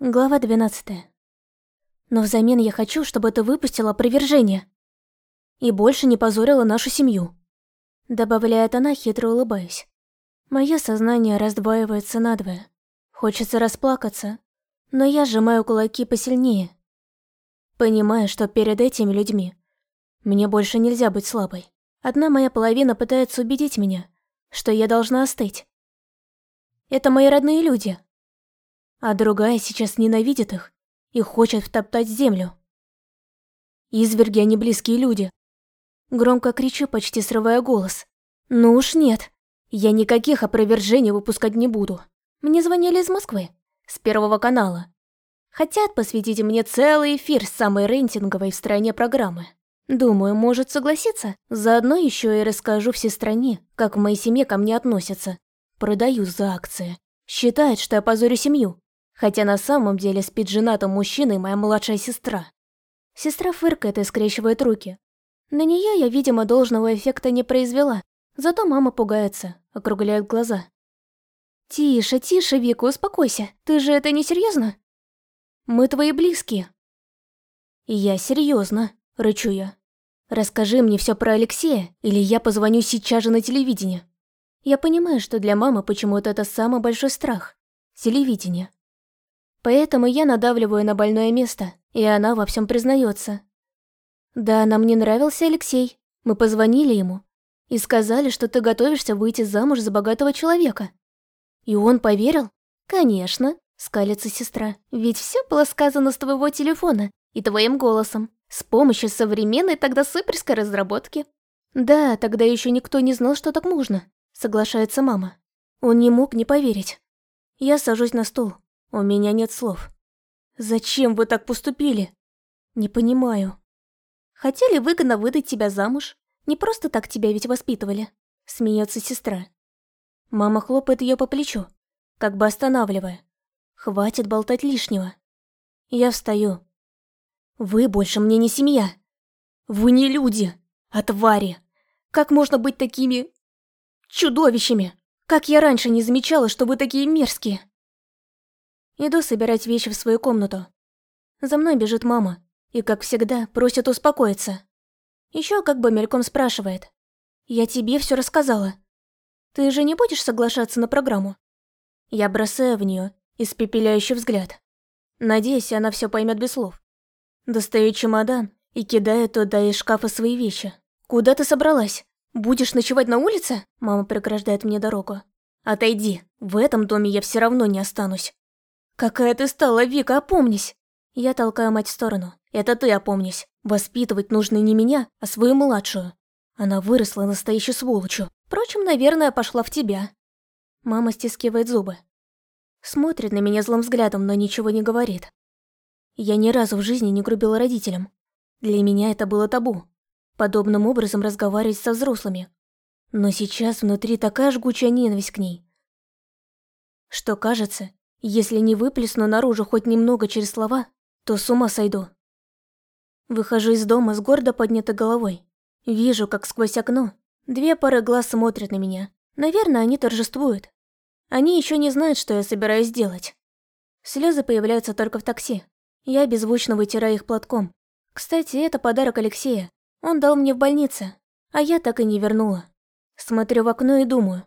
Глава 12. Но взамен я хочу, чтобы ты выпустила опровержение. И больше не позорила нашу семью. Добавляет она, хитро улыбаясь. Мое сознание раздваивается надвое. Хочется расплакаться, но я сжимаю кулаки посильнее. Понимаю, что перед этими людьми мне больше нельзя быть слабой. Одна моя половина пытается убедить меня, что я должна остыть. Это мои родные люди, а другая сейчас ненавидит их и хочет втоптать землю. Изверги они близкие люди. Громко кричу, почти срывая голос. Ну уж нет, я никаких опровержений выпускать не буду. Мне звонили из Москвы, с Первого канала. Хотят посвятить мне целый эфир с самой рейтинговой в стране программы. Думаю, может согласиться. Заодно еще и расскажу всей стране, как в моей семье ко мне относятся. Продаю за акции. Считает, что я позорю семью. Хотя на самом деле спит женатым мужчиной моя младшая сестра. Сестра фыркает и скрещивает руки. На нее я, видимо, должного эффекта не произвела. Зато мама пугается, округляет глаза. «Тише, тише, Вика, успокойся. Ты же это не серьезно? Мы твои близкие». «Я серьезно, рычу я. «Расскажи мне все про Алексея, или я позвоню сейчас же на телевидение». Я понимаю, что для мамы почему-то это самый большой страх. Телевидение. Поэтому я надавливаю на больное место, и она во всем признается. Да, нам не нравился Алексей. Мы позвонили ему и сказали, что ты готовишься выйти замуж за богатого человека. И он поверил? Конечно, скалится сестра. Ведь все было сказано с твоего телефона и твоим голосом, с помощью современной тогда суперской разработки. Да, тогда еще никто не знал, что так можно, соглашается мама. Он не мог не поверить. Я сажусь на стул. У меня нет слов. Зачем вы так поступили? Не понимаю. Хотели выгодно выдать тебя замуж. Не просто так тебя ведь воспитывали. Смеется сестра. Мама хлопает ее по плечу, как бы останавливая. Хватит болтать лишнего. Я встаю. Вы больше мне не семья. Вы не люди, а твари. Как можно быть такими... чудовищами? Как я раньше не замечала, что вы такие мерзкие? Иду собирать вещи в свою комнату. За мной бежит мама и, как всегда, просит успокоиться. Еще как бы мельком спрашивает. «Я тебе все рассказала. Ты же не будешь соглашаться на программу?» Я бросаю в нее испепеляющий взгляд. Надеюсь, она все поймет без слов. Достаю чемодан и кидаю туда из шкафа свои вещи. «Куда ты собралась? Будешь ночевать на улице?» Мама преграждает мне дорогу. «Отойди, в этом доме я все равно не останусь». «Какая ты стала, Вика, опомнись!» Я толкаю мать в сторону. «Это ты опомнись. Воспитывать нужно не меня, а свою младшую. Она выросла настоящей сволочью. Впрочем, наверное, пошла в тебя». Мама стискивает зубы. Смотрит на меня злым взглядом, но ничего не говорит. Я ни разу в жизни не грубила родителям. Для меня это было табу. Подобным образом разговаривать со взрослыми. Но сейчас внутри такая жгучая ненависть к ней. Что кажется, если не выплесну наружу хоть немного через слова, то с ума сойду. Выхожу из дома с гордо поднятой головой. Вижу, как сквозь окно две пары глаз смотрят на меня. Наверное, они торжествуют. Они еще не знают, что я собираюсь делать. Слезы появляются только в такси. Я беззвучно вытираю их платком. Кстати, это подарок Алексея. Он дал мне в больнице, а я так и не вернула. Смотрю в окно и думаю,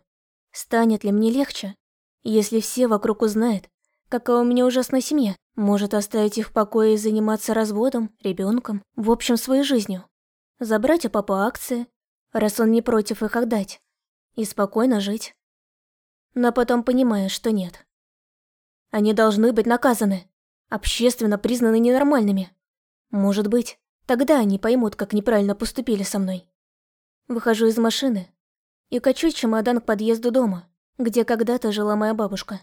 станет ли мне легче, если все вокруг узнают, какая у меня ужасная семья, может оставить их в покое и заниматься разводом, ребенком, в общем, своей жизнью. Забрать у папы акции, раз он не против их отдать, и спокойно жить. Но потом понимаю, что нет. Они должны быть наказаны, общественно признаны ненормальными. Может быть, тогда они поймут, как неправильно поступили со мной. Выхожу из машины и качу чемодан к подъезду дома где когда-то жила моя бабушка.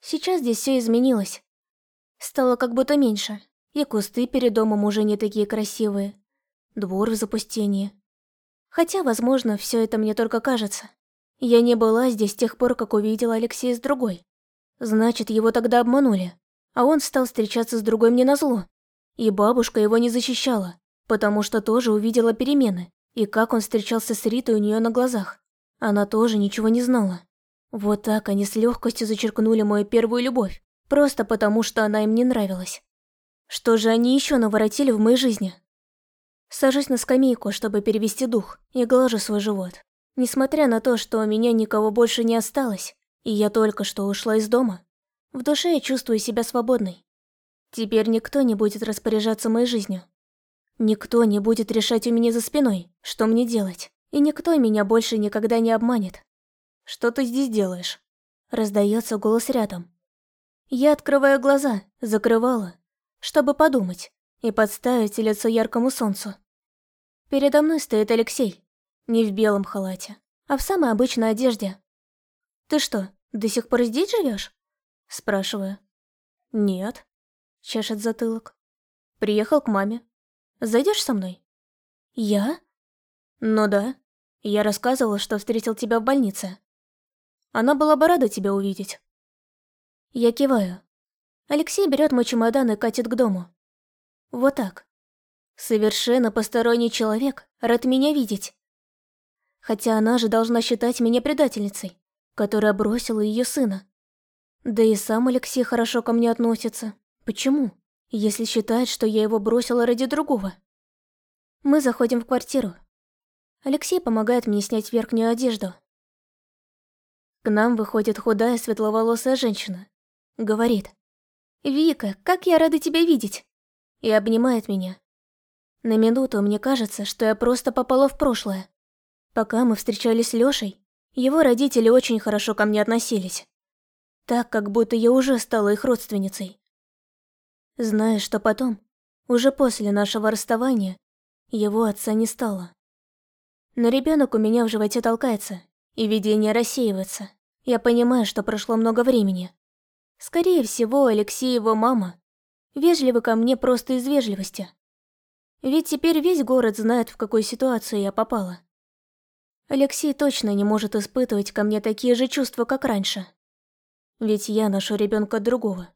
Сейчас здесь все изменилось. Стало как будто меньше, и кусты перед домом уже не такие красивые, двор в запустении. Хотя, возможно, все это мне только кажется. Я не была здесь с тех пор, как увидела Алексея с другой. Значит, его тогда обманули, а он стал встречаться с другой мне назло. И бабушка его не защищала, потому что тоже увидела перемены, и как он встречался с Ритой у нее на глазах. Она тоже ничего не знала. Вот так они с легкостью зачеркнули мою первую любовь. Просто потому, что она им не нравилась. Что же они еще наворотили в моей жизни? Сажусь на скамейку, чтобы перевести дух, и глажу свой живот. Несмотря на то, что у меня никого больше не осталось, и я только что ушла из дома, в душе я чувствую себя свободной. Теперь никто не будет распоряжаться моей жизнью. Никто не будет решать у меня за спиной, что мне делать. И никто меня больше никогда не обманет. «Что ты здесь делаешь?» Раздается голос рядом. Я открываю глаза, закрывала, чтобы подумать и подставить лицо яркому солнцу. Передо мной стоит Алексей, не в белом халате, а в самой обычной одежде. «Ты что, до сих пор здесь живешь? Спрашиваю. «Нет», — чешет затылок. «Приехал к маме. Зайдешь со мной?» «Я?» «Ну да. Я рассказывала, что встретил тебя в больнице. Она была бы рада тебя увидеть». Я киваю. Алексей берет мой чемодан и катит к дому. Вот так. Совершенно посторонний человек рад меня видеть. Хотя она же должна считать меня предательницей, которая бросила ее сына. Да и сам Алексей хорошо ко мне относится. Почему? Если считает, что я его бросила ради другого. Мы заходим в квартиру. Алексей помогает мне снять верхнюю одежду. К нам выходит худая светловолосая женщина. Говорит. «Вика, как я рада тебя видеть!» И обнимает меня. На минуту мне кажется, что я просто попала в прошлое. Пока мы встречались с Лёшей, его родители очень хорошо ко мне относились. Так, как будто я уже стала их родственницей. Зная, что потом, уже после нашего расставания, его отца не стало. Но ребенок у меня в животе толкается, и видение рассеивается. Я понимаю, что прошло много времени. Скорее всего, Алексей его мама. Вежливы ко мне просто из вежливости. Ведь теперь весь город знает, в какую ситуацию я попала. Алексей точно не может испытывать ко мне такие же чувства, как раньше. Ведь я ношу ребенка другого.